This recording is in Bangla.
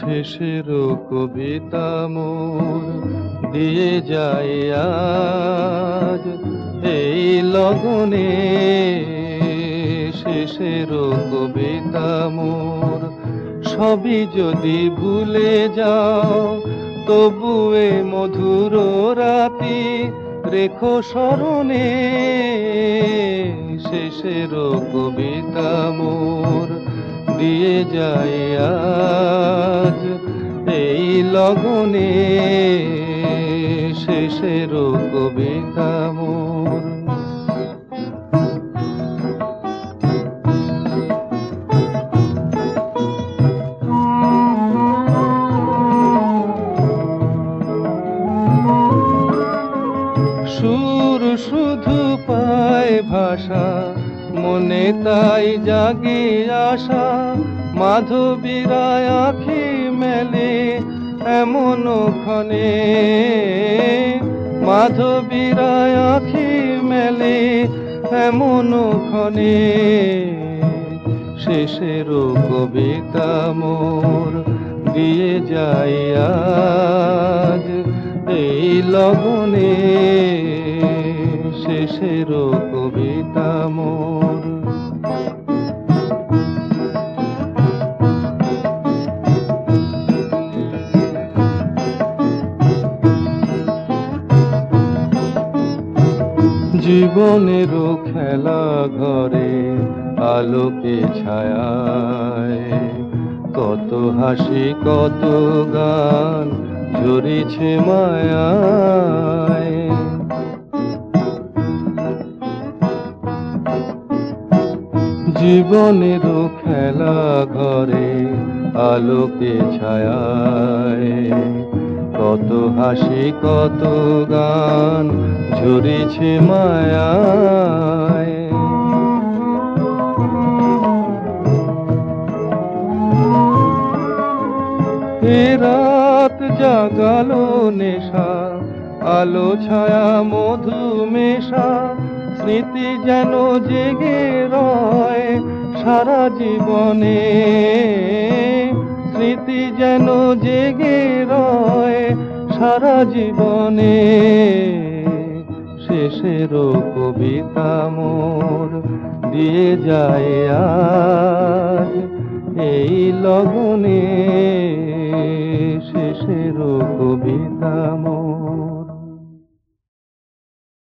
শেষের কবিতা মোর দিয়ে যায় আজ। এই লগনে শেষের কবিতা মোর সবই যদি ভুলে যাও তবু এ মধুর রাতি রেখো স্মরণে শেষের কবিতা মোর। দিয়ে যায় আজ এই লগনে শেষের কবিতা মোর। শুধু পায় ভাষা, মনে তাই জাগে আশা। মাধবীরায় আখি মেলে এমন ক্ষণে। মাধবীরায় আখি মেলে এমন ক্ষণে। শেষের কবিতা মোর দিয়ে যায় আজ। এই লগনে কবিতা মোর। জীবনেরও খেলা ঘরে আলোকে ছায়ায় কত হাসি কত গান ঝরেছে মায়ায়। জীবনেরও খেলা ঘরে আলোকে ছায়ায়। কত হাসি, কত গান ঝরেছে মায়ায়। রাত জাগালো নেশা, আলো ছায়া, মধু মেশা স্মৃতি যেন জেগে রয় সারা জীবনে। স্মৃতি যেন জেগে রয় সারা জীবনে। শেষের কবিতা মোর দিয়ে যায় আজ এই লগনে। শেষের কবিতা মোর